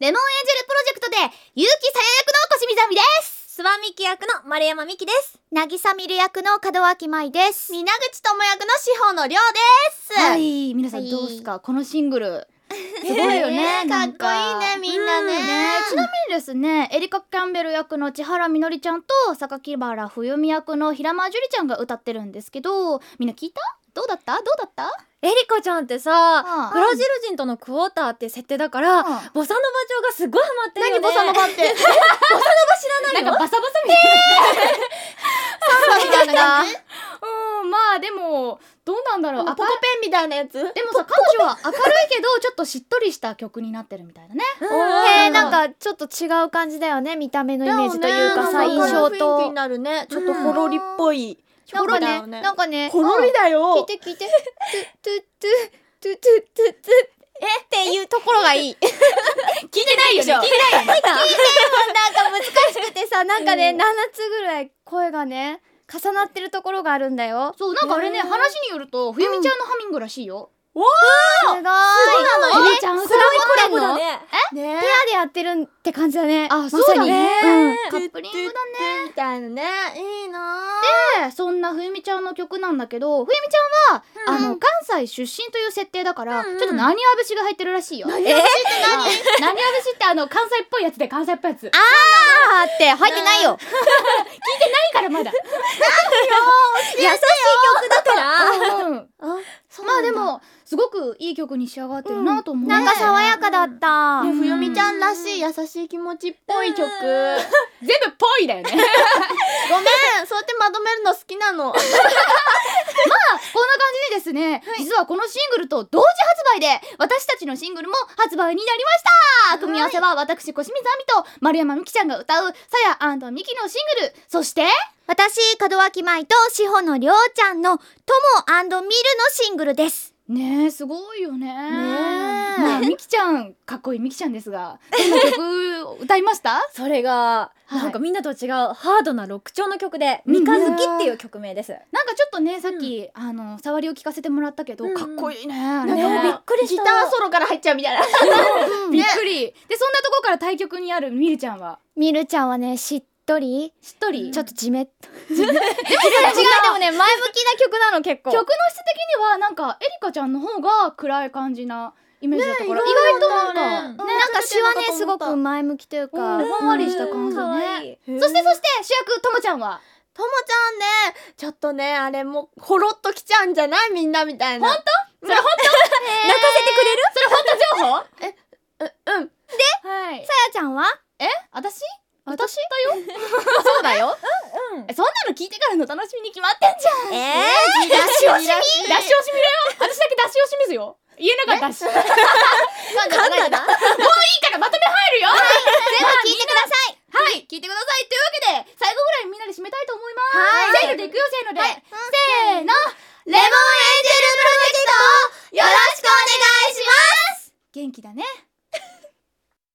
レモンエンジェルプロジェクトで結城さや役の小清水亜美です。スワミキ役の丸山美希です。渚みる役の門脇舞です。皆口智役の志保のりょうです。はい皆さんはい。どうですか、このシングル。すごいよね、か。っこいいねみんなね,、ね。ちなみにですねエリカ・キャンベル役の千原みのりちゃんと榊原冬美役の平間樹里ちゃんが歌ってるんですけどみんな聞いた？どうだった？どうだった？エリカちゃんってさああブラジル人とのクォーターって設定だから、うん。ボサノバ調がすごいハマってるよね。何？ボサノバって？なんかバサバサみたいサンバみたいなうんまあでもどうなんだろう。ポコペンみたいなやつ？でもさ彼女は明るいけどちょっとしっとりした曲になってるみたいなね。へえなんかちょっと違う感じだよね。見た目のイメージというかさ印象と。になるね。ちょっとほろりっぽい、なんかねなんかねほろりだよ、聞いて聞いて。トゥトゥトゥトゥトゥトゥえっていうところがいい 聞いてないよね。聞いてないよ。ねなんか難しくてさなんかね、7つぐらい声がね重なってるところがあるんだよ。そうなんかあれね話によると冬美ちゃんのハミングらしいよ、すごい。そうなの冬美ちゃんそれはコラボだね。ねペアでやってるって感じだね。あまそうだね。うん。カップリングだね。みたいなね。いいなでそんな冬美ちゃんの曲なんだけど冬美ちゃんは、あの関西出身という設定だから、うんうん。ちょっと何あぶしが入ってるらしいよ。何え？あぶ しってあの関西っぽいやつで関西っぽいやつ。ないあーって入ってないよ。からまだ。優しい曲だから。うんまあでもすごくいい曲に仕上がってるなと思う、なんか爽やかだった、ね冬美ちゃんらしい優しい気持ちっぽい曲、ごめん全部ぽいだよね。そうやってまとめるの好きなの。こんな感じでですね、実はこのシングルと同時発売で私たちのシングルも発売になりました。組み合わせは私小清水亜美と丸山美希ちゃんが歌うさやミキのシングル。そして私門脇舞と志保のりょうちゃんの「ともミル」のシングルですねえすごいよね。ねえ。まあミキちゃんかっこいいミキちゃんですがどんな曲歌いました？それが、はい。なんかみんなと違うハードなロック調の曲で「三日月」っていう曲名です、なんかちょっとねさっき、あの触りを聞かせてもらったけど、うん。かっこいいね。びっくりした。ギターソロから入っちゃうみたいな。びっくり。でそんなとこから対局にあるミルちゃんは？ミルちゃんはねしっとりしっとりちょっとじめっ。と違うでもね前向きな曲なの結構。曲の質的にはなんかエリカちゃんの方が暗い感じなイメージだったから、ね意外となんか、ねなんか詩はねすごく前向きというか、うんわりした感じね。そしてそして主役ともちゃんは？ともちゃんねちょっとねあれもうほろっときちゃうんじゃない？みんなみたいな。本それ本当？泣かせてくれるそれ本当情報ううんはいさやちゃんはえ私私だよそうだようん。えそんなの聞いてからの楽しみに決まってんじゃん。え出し惜し出し惜しみだよ。私だけ出し惜しみずよ。言えなかったし もういいからまとめ入るよ。全部聞いてください。はい。聞いてください。というわけで最後ぐらいみんなで締めたいと思います。はい。せーのでいくよせーので、せーの。レモンエンジェルプロジェクトよろしくお願いします。元気だね